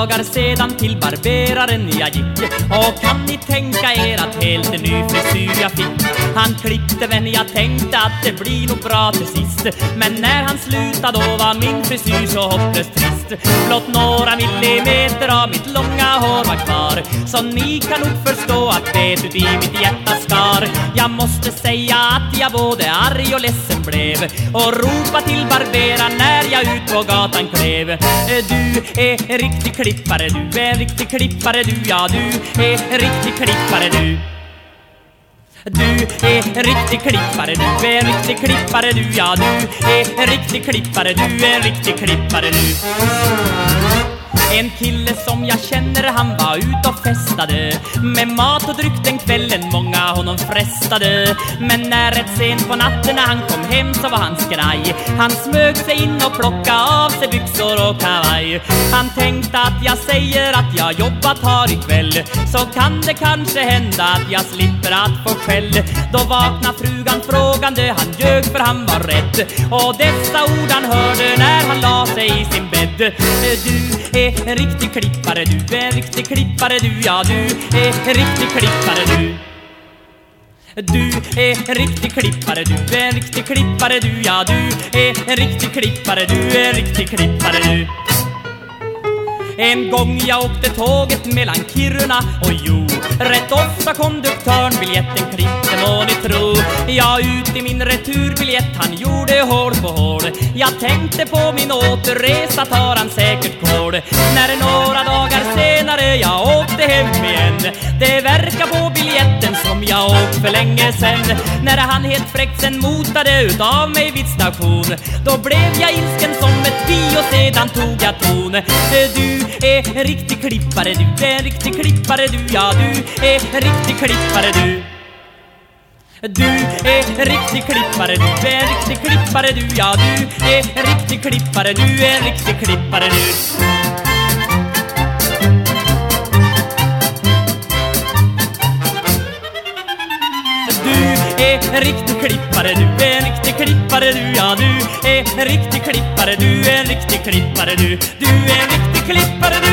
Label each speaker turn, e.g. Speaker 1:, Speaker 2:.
Speaker 1: dagar sedan till barberaren jag gick Och kan ni tänka er att helt en ny frisyr jag fick? Han klippte men jag tänkte att det blir nog bra till sist. Men när han slutade då var min frisyr så hopplöst trist. Blott några millimeter av mitt långa hår var kvar. Så ni kan nog förstå att det ut i mitt hjärta jag måste säga att jag både arg och ledsen blev Och ropa till barberaren när jag ut på gatan klev. Du är en riktig klippare, du är en riktig klippare du, ja du är en riktig klippare du. Du är en riktig klippare, du är en riktig klippare du, ja du är en riktig klippare, du är en riktig klippare du. En kille som jag känner han var ute och festade Med mat och dryck den kvällen honom frestade. Men när rätt sent på natten när han kom hem så var han skraj Han smög sig in och plockade av sig byxor och kavaj. Han tänkte att jag säger att jag jobbat har ikväll. Så kan det kanske hända att jag slipper att få skäll. Då vaknade frugan frågande, han ljög för han var rädd. Och dessa ord han hörde när han la sig i sin bädd. Du är en riktig klippare du, är en riktig klippare du, ja du är en riktig klippare du. Du är en riktig klippare, du är en riktig klippare du, ja du är en riktig klippare, du är en riktig klippare du. En gång jag åkte tåget mellan Kiruna och Jo Rätt ofta konduktören biljetten klippte må ni tro Ja, ut i min returbiljett han gjorde hål på hål. Jag tänkte på min återresa tar han säkert kål. När några dagar senare jag åkte hem jag åkt för länge sen När han helt fräckt sen motade utav mig vid station Då blev jag ilsken som ett bi och sedan tog jag ton eh, Du är en riktig klippare du, är en riktig klippare du, ja du är en riktig klippare du. Du är en riktig klippare, du är en riktig klippare du, ja du är en riktig klippare, du är en riktig klippare du. En riktig klippare, du. Är en riktig klippare du, ja du. Är en riktig klippare, du. Är en riktig klippare du, du är en riktig klippare du.